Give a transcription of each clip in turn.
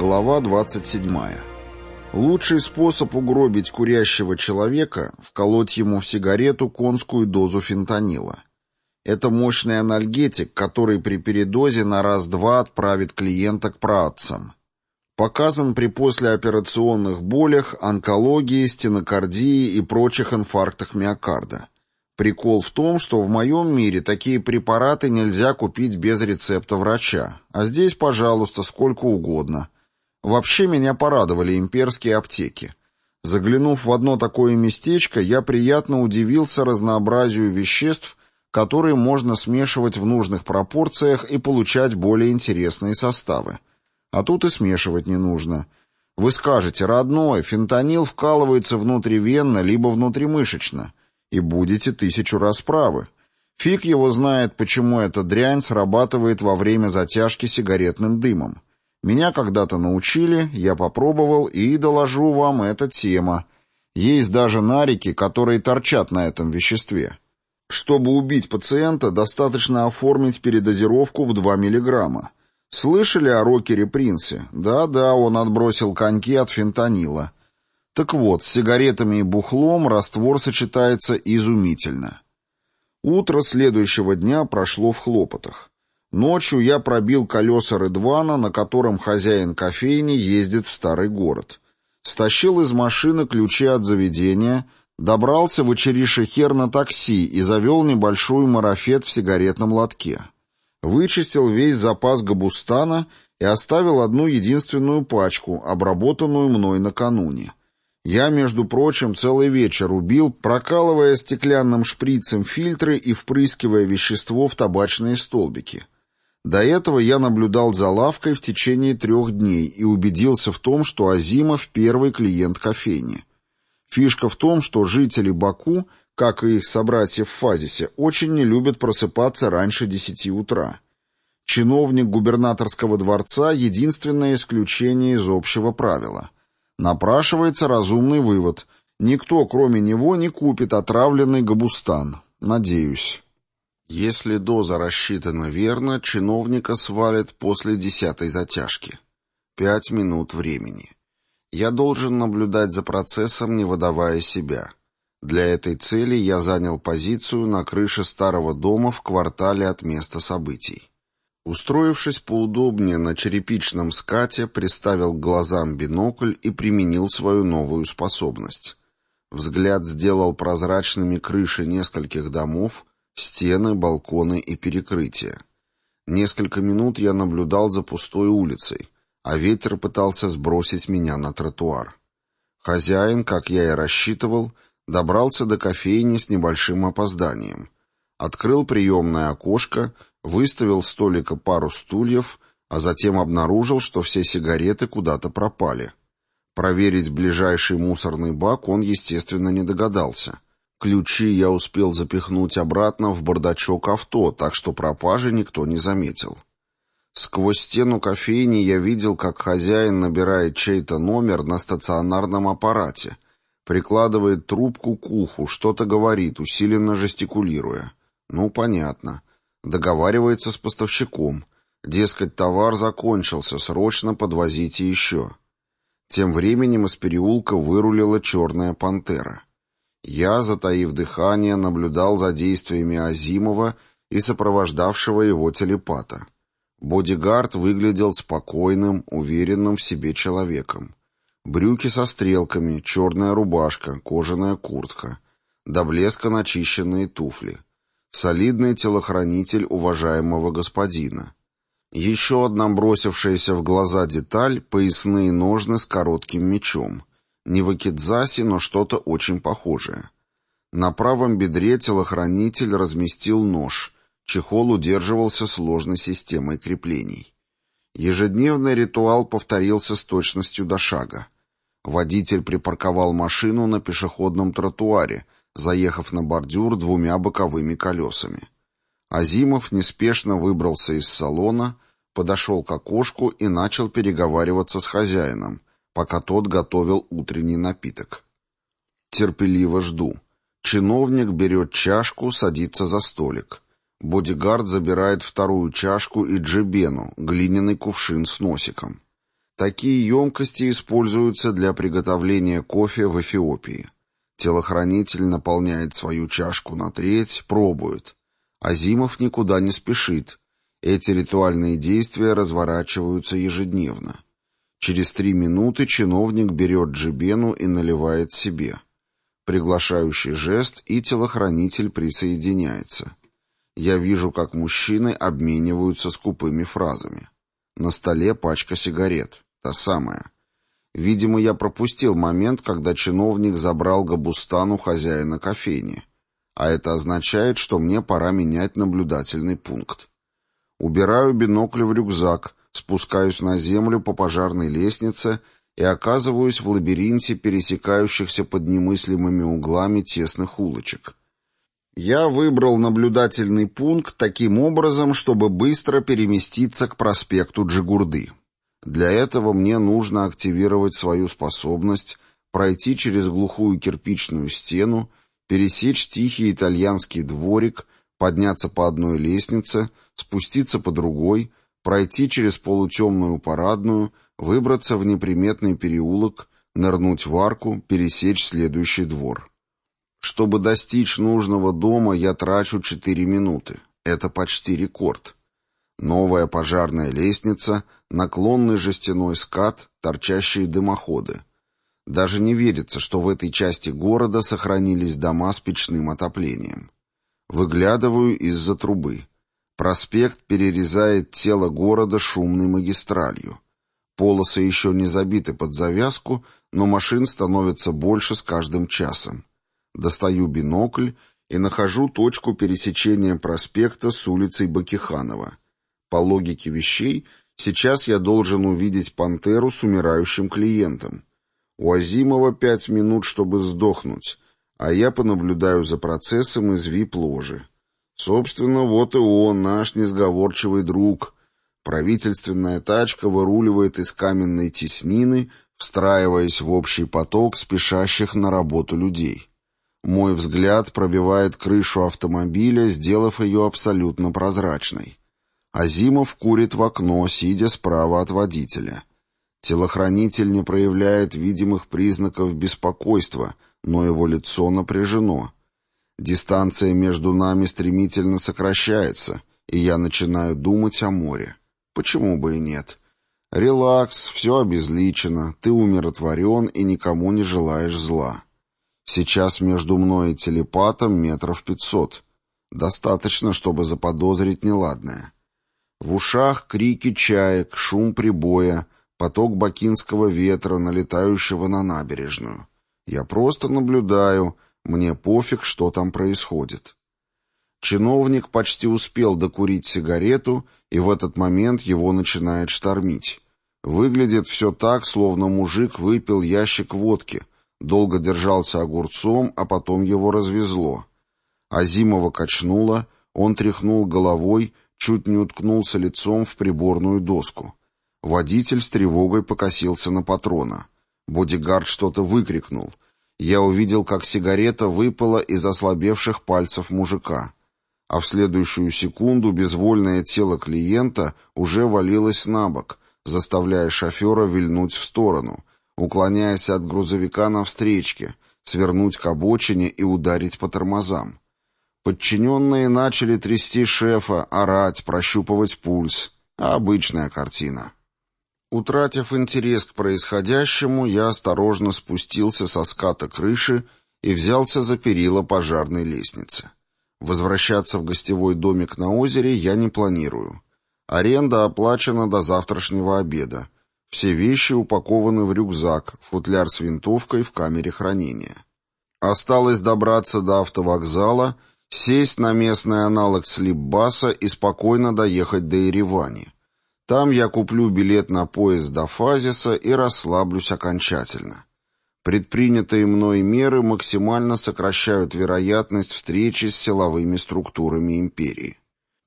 Глава 27. Лучший способ угробить курящего человека – вколоть ему в сигарету конскую дозу фентанила. Это мощный анальгетик, который при передозе на раз-два отправит клиента к праотцам. Показан при послеоперационных болях, онкологии, стенокардии и прочих инфарктах миокарда. Прикол в том, что в моем мире такие препараты нельзя купить без рецепта врача, а здесь, пожалуйста, сколько угодно – Вообще меня порадовали имперские аптеки. Заглянув в одно такое местечко, я приятно удивился разнообразию веществ, которые можно смешивать в нужных пропорциях и получать более интересные составы. А тут и смешивать не нужно. Вы скажете, родной, фентанил вкалывается внутривенно либо внутримышечно, и будете тысячу раз правы. Фиг его знает, почему эта дрянь срабатывает во время затяжки сигаретным дымом. Меня когда-то научили, я попробовал и доложу вам, эта тема. Есть даже нарики, которые торчат на этом веществе. Чтобы убить пациента, достаточно оформить передозировку в 2 мг. Слышали о рокере Принце? Да-да, он отбросил коньки от фентанила. Так вот, с сигаретами и бухлом раствор сочетается изумительно. Утро следующего дня прошло в хлопотах. Ночью я пробил колеса Рыдвана, на котором хозяин кофейни ездит в старый город. Стащил из машины ключи от заведения, добрался в Очеришехер на такси и завел небольшой марафет в сигаретном лотке. Вычистил весь запас габустана и оставил одну единственную пачку, обработанную мной накануне. Я, между прочим, целый вечер убил, прокалывая стеклянным шприцем фильтры и впрыскивая вещество в табачные столбики. До этого я наблюдал за лавкой в течение трех дней и убедился в том, что Азимов – первый клиент кофейни. Фишка в том, что жители Баку, как и их собратья в Фазисе, очень не любят просыпаться раньше десяти утра. Чиновник губернаторского дворца – единственное исключение из общего правила. Напрашивается разумный вывод – никто, кроме него, не купит отравленный габустан. Надеюсь. Если доза рассчитана верно, чиновника свалит после десятой затяжки. Пять минут времени. Я должен наблюдать за процессом, не выдавая себя. Для этой цели я занял позицию на крыше старого дома в квартале от места событий. Устроившись поудобнее на черепичном скате, приставил к глазам бинокль и применил свою новую способность. Взгляд сделал прозрачными крыши нескольких домов, Стены, балконы и перекрытия. Несколько минут я наблюдал за пустой улицей, а ветер пытался сбросить меня на тротуар. Хозяин, как я и рассчитывал, добрался до кофейни с небольшим опозданием. Открыл приемное окошко, выставил столика пару стульев, а затем обнаружил, что все сигареты куда-то пропали. Проверить ближайший мусорный бак он, естественно, не догадался — Ключи я успел запихнуть обратно в бардачок авто, так что пропажи никто не заметил. Сквозь стену кофейни я видел, как хозяин набирает чей-то номер на стационарном аппарате, прикладывает трубку к уху, что-то говорит, усиленно жестикулируя. Ну, понятно. Договаривается с поставщиком. Дескать, товар закончился, срочно подвозите еще. Тем временем из переулка вырулила черная пантера. Я, затаив дыхание, наблюдал за действиями Азимова и сопровождавшего его телепата. Бодигард выглядел спокойным, уверенным в себе человеком. Брюки со стрелками, черная рубашка, кожаная куртка, до блеска начищенные туфли. Солидный телохранитель уважаемого господина. Еще одна бросившаяся в глаза деталь — поясные ножны с коротким мечом — не вакидзаси, но что-то очень похожее. На правом бедре телохранитель разместил нож. Чехол удерживался сложной системой креплений. Ежедневный ритуал повторился с точностью до шага. Водитель припарковал машину на пешеходном тротуаре, заехав на бордюр двумя боковыми колесами. Азимов неспешно выбрался из салона, подошел к окошку и начал переговариваться с хозяином, пока тот готовил утренний напиток. Терпеливо жду. Чиновник берет чашку, садится за столик. Бодигард забирает вторую чашку и джебену, глиняный кувшин с носиком. Такие емкости используются для приготовления кофе в Эфиопии. Телохранитель наполняет свою чашку на треть, пробует. Азимов никуда не спешит. Эти ритуальные действия разворачиваются ежедневно. Через три минуты чиновник берет джибену и наливает себе. Приглашающий жест, и телохранитель присоединяется. Я вижу, как мужчины обмениваются скупыми фразами. На столе пачка сигарет. Та самая. Видимо, я пропустил момент, когда чиновник забрал Габустану хозяина кофейни. А это означает, что мне пора менять наблюдательный пункт. Убираю бинокль в рюкзак, спускаюсь на землю по пожарной лестнице и оказываюсь в лабиринте пересекающихся под немыслимыми углами тесных улочек. Я выбрал наблюдательный пункт таким образом, чтобы быстро переместиться к проспекту Джигурды. Для этого мне нужно активировать свою способность пройти через глухую кирпичную стену, пересечь тихий итальянский дворик, подняться по одной лестнице, спуститься по другой, пройти через полутемную парадную, выбраться в неприметный переулок, нырнуть в арку, пересечь следующий двор. Чтобы достичь нужного дома, я трачу 4 минуты. Это почти рекорд. Новая пожарная лестница, наклонный жестяной скат, торчащие дымоходы. Даже не верится, что в этой части города сохранились дома с печным отоплением. Выглядываю из-за трубы. Проспект перерезает тело города шумной магистралью. Полосы еще не забиты под завязку, но машин становится больше с каждым часом. Достаю бинокль и нахожу точку пересечения проспекта с улицей Бакиханова. По логике вещей, сейчас я должен увидеть пантеру с умирающим клиентом. У Азимова пять минут, чтобы сдохнуть, а я понаблюдаю за процессом из вип-ложи. Собственно, вот и он, наш несговорчивый друг. Правительственная тачка выруливает из каменной теснины, встраиваясь в общий поток спешащих на работу людей. Мой взгляд пробивает крышу автомобиля, сделав ее абсолютно прозрачной. Азимов курит в окно, сидя справа от водителя. Телохранитель не проявляет видимых признаков беспокойства, но его лицо напряжено. Дистанция между нами стремительно сокращается, и я начинаю думать о море. Почему бы и нет? Релакс, все обезличено, ты умиротворен и никому не желаешь зла. Сейчас между мной и телепатом метров пятьсот. Достаточно, чтобы заподозрить неладное. В ушах крики чаек, шум прибоя, поток бакинского ветра, налетающего на набережную. Я просто наблюдаю, мне пофиг, что там происходит. Чиновник почти успел докурить сигарету, и в этот момент его начинает штормить. Выглядит все так, словно мужик выпил ящик водки, долго держался огурцом, а потом его развезло. Азимова качнуло, он тряхнул головой, чуть не уткнулся лицом в приборную доску. Водитель с тревогой покосился на патрона. Бодигард что-то выкрикнул. Я увидел, как сигарета выпала из ослабевших пальцев мужика. А в следующую секунду безвольное тело клиента уже валилось на бок, заставляя шофера вильнуть в сторону, уклоняясь от грузовика на встречке, свернуть к обочине и ударить по тормозам. Подчиненные начали трясти шефа, орать, прощупывать пульс. Обычная картина. Утратив интерес к происходящему, я осторожно спустился со ската крыши и взялся за перила пожарной лестницы. Возвращаться в гостевой домик на озере я не планирую. Аренда оплачена до завтрашнего обеда. Все вещи упакованы в рюкзак, футляр с винтовкой в камере хранения. Осталось добраться до автовокзала — сесть на местный аналог слипбаса и спокойно доехать до Еревани. Там я куплю билет на поезд до Фазиса и расслаблюсь окончательно. Предпринятые мной меры максимально сокращают вероятность встречи с силовыми структурами империи.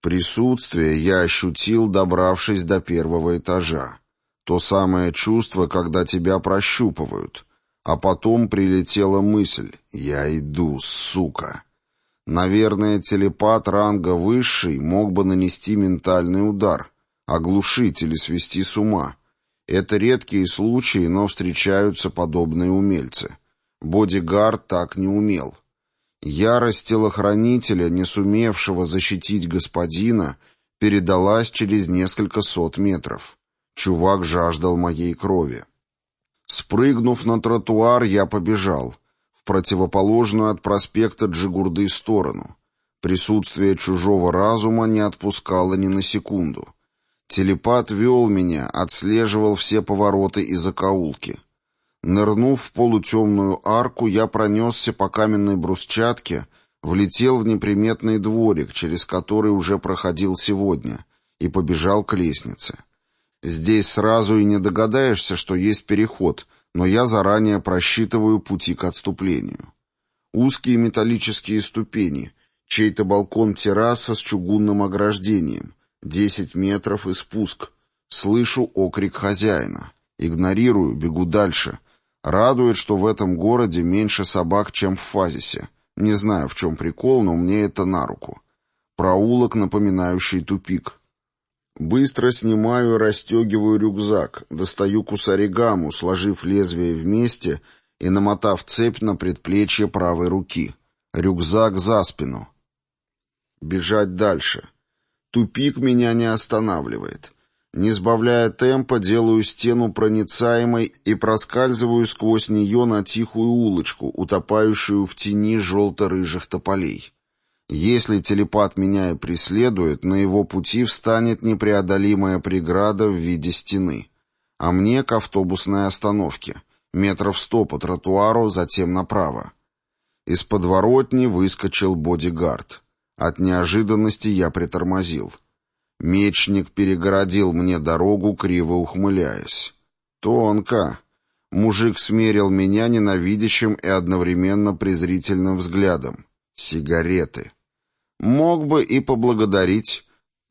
Присутствие я ощутил, добравшись до первого этажа. То самое чувство, когда тебя прощупывают. А потом прилетела мысль «Я иду, сука». Наверное, телепат ранга высший мог бы нанести ментальный удар, оглушить или свести с ума. Это редкие случаи, но встречаются подобные умельцы. Бодигард так не умел. Ярость телохранителя, не сумевшего защитить господина, передалась через несколько сот метров. Чувак жаждал моей крови. Спрыгнув на тротуар, я побежал. В противоположную от проспекта Джигурды сторону. Присутствие чужого разума не отпускало ни на секунду. Телепат вел меня, отслеживал все повороты и закоулки. Нырнув в полутемную арку, я пронесся по каменной брусчатке, влетел в неприметный дворик, через который уже проходил сегодня, и побежал к лестнице. Здесь сразу и не догадаешься, что есть переход, но я заранее просчитываю пути к отступлению. Узкие металлические ступени, чей-то балкон-терраса с чугунным ограждением, десять метров и спуск. Слышу окрик хозяина. Игнорирую, бегу дальше — Радует, что в этом городе меньше собак, чем в Фазисе. Не знаю, в чем прикол, но мне это на руку. Проулок, напоминающий тупик. Быстро снимаю и расстегиваю рюкзак, достаю кусаригаму, сложив лезвие вместе и намотав цепь на предплечье правой руки. Рюкзак за спину. Бежать дальше. Тупик меня не останавливает. Не сбавляя темпа, делаю стену проницаемой и проскальзываю сквозь нее на тихую улочку, утопающую в тени желто-рыжих тополей. Если телепат меня и преследует, на его пути встанет непреодолимая преграда в виде стены. А мне к автобусной остановке. Метров сто по тротуару, затем направо. Из подворотни выскочил бодигард. От неожиданности я притормозил. Мечник перегородил мне дорогу, криво ухмыляясь. Тонко. Мужик смерил меня ненавидящим и одновременно презрительным взглядом. Сигареты. Мог бы и поблагодарить.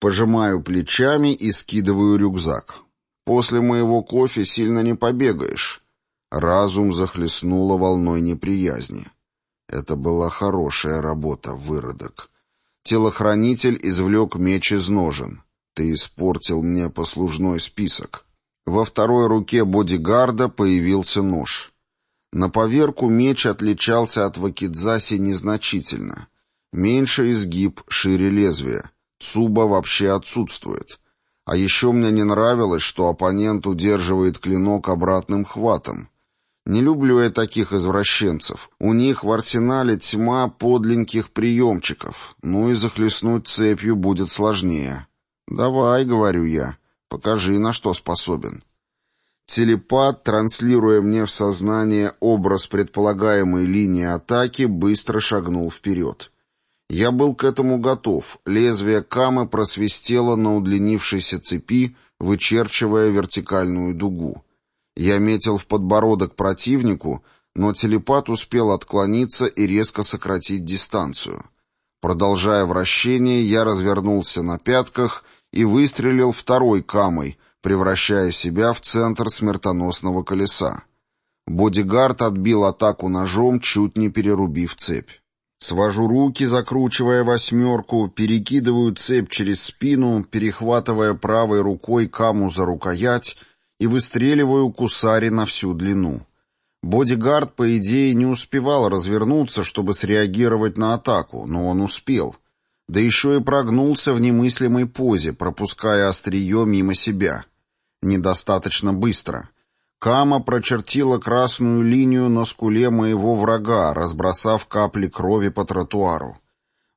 Пожимаю плечами и скидываю рюкзак. После моего кофе сильно не побегаешь. Разум захлестнуло волной неприязни. Это была хорошая работа, выродок. Телохранитель извлек меч из ножен. «Ты испортил мне послужной список». Во второй руке бодигарда появился нож. На поверку меч отличался от вакидзаси незначительно. Меньше изгиб, шире лезвие. Цуба вообще отсутствует. А еще мне не нравилось, что оппонент удерживает клинок обратным хватом. Не люблю я таких извращенцев. У них в арсенале тьма подленьких приемчиков, ну и захлестнуть цепью будет сложнее. «Давай», — говорю я, — «покажи, на что способен». Телепат, транслируя мне в сознание образ предполагаемой линии атаки, быстро шагнул вперед. Я был к этому готов. Лезвие камы просвистело на удлинившейся цепи, вычерчивая вертикальную дугу. Я метил в подбородок противнику, но телепат успел отклониться и резко сократить дистанцию. Продолжая вращение, я развернулся на пятках и выстрелил второй камой, превращая себя в центр смертоносного колеса. Бодигард отбил атаку ножом, чуть не перерубив цепь. Свожу руки, закручивая восьмерку, перекидываю цепь через спину, перехватывая правой рукой каму за рукоять и выстреливаю кусари на всю длину. Бодигард, по идее, не успевал развернуться, чтобы среагировать на атаку, но он успел. Да еще и прогнулся в немыслимой позе, пропуская острие мимо себя. Недостаточно быстро. Кама прочертила красную линию на скуле моего врага, разбросав капли крови по тротуару.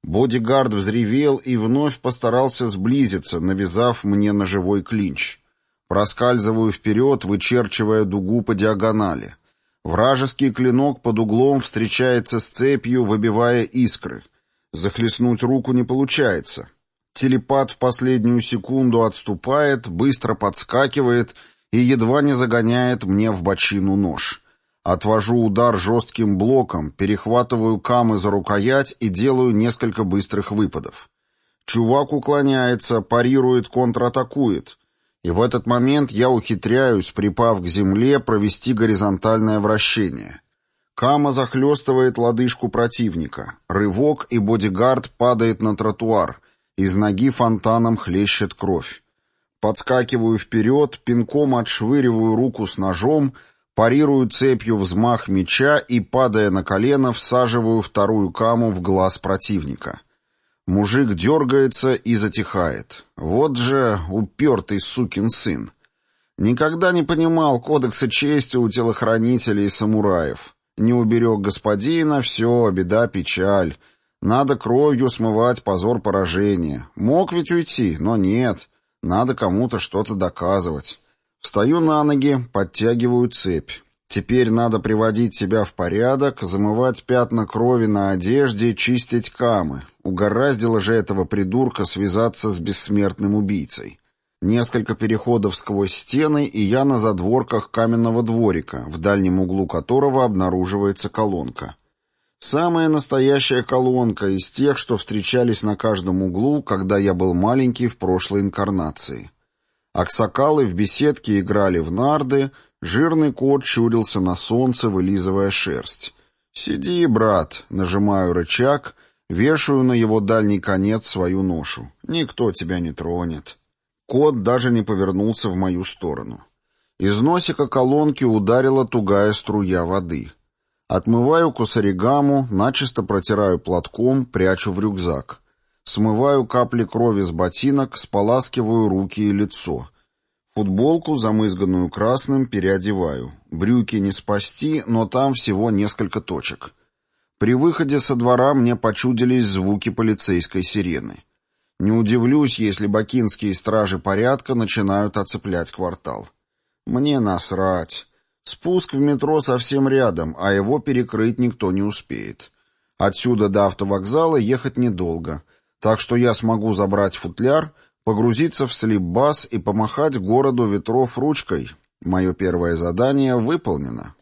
Бодигард взревел и вновь постарался сблизиться, навязав мне ножевой клинч. Проскальзываю вперед, вычерчивая дугу по диагонали. Вражеский клинок под углом встречается с цепью, выбивая искры. Захлестнуть руку не получается. Телепат в последнюю секунду отступает, быстро подскакивает и едва не загоняет мне в бочину нож. Отвожу удар жестким блоком, перехватываю камы за рукоять и делаю несколько быстрых выпадов. Чувак уклоняется, парирует, контратакует. И в этот момент я ухитряюсь, припав к земле, провести горизонтальное вращение. Кама захлестывает лодыжку противника. Рывок, и бодигард падает на тротуар. Из ноги фонтаном хлещет кровь. Подскакиваю вперед, пинком отшвыриваю руку с ножом, парирую цепью взмах меча и, падая на колено, всаживаю вторую каму в глаз противника. Мужик дергается и затихает. Вот же упертый сукин сын. Никогда не понимал кодекса чести у телохранителей и самураев. Не уберег господина, все, беда, печаль. Надо кровью смывать позор поражения. Мог ведь уйти, но нет. Надо кому-то что-то доказывать. Встаю на ноги, подтягиваю цепь. Теперь надо приводить себя в порядок, замывать пятна крови на одежде, чистить камы. Угораздило же этого придурка связаться с бессмертным убийцей. Несколько переходов сквозь стены, и я на задворках каменного дворика, в дальнем углу которого обнаруживается колонка. Самая настоящая колонка из тех, что встречались на каждом углу, когда я был маленький в прошлой инкарнации. Аксакалы в беседке играли в нарды, жирный кот чурился на солнце, вылизывая шерсть. «Сиди, брат», — нажимаю рычаг, вешаю на его дальний конец свою ношу. «Никто тебя не тронет». Кот даже не повернулся в мою сторону. Из носика колонки ударила тугая струя воды. Отмываю кусаригаму, начисто протираю платком, прячу в рюкзак. Смываю капли крови с ботинок, споласкиваю руки и лицо. Футболку, замызганную красным, переодеваю. Брюки не спасти, но там всего несколько точек. При выходе со двора мне почудились звуки полицейской сирены. Не удивлюсь, если бакинские стражи порядка начинают оцеплять квартал. Мне насрать. Спуск в метро совсем рядом, а его перекрыть никто не успеет. Отсюда до автовокзала ехать недолго, так что я смогу забрать футляр, погрузиться в слип-бас и помахать городу ветров ручкой. Мое первое задание выполнено.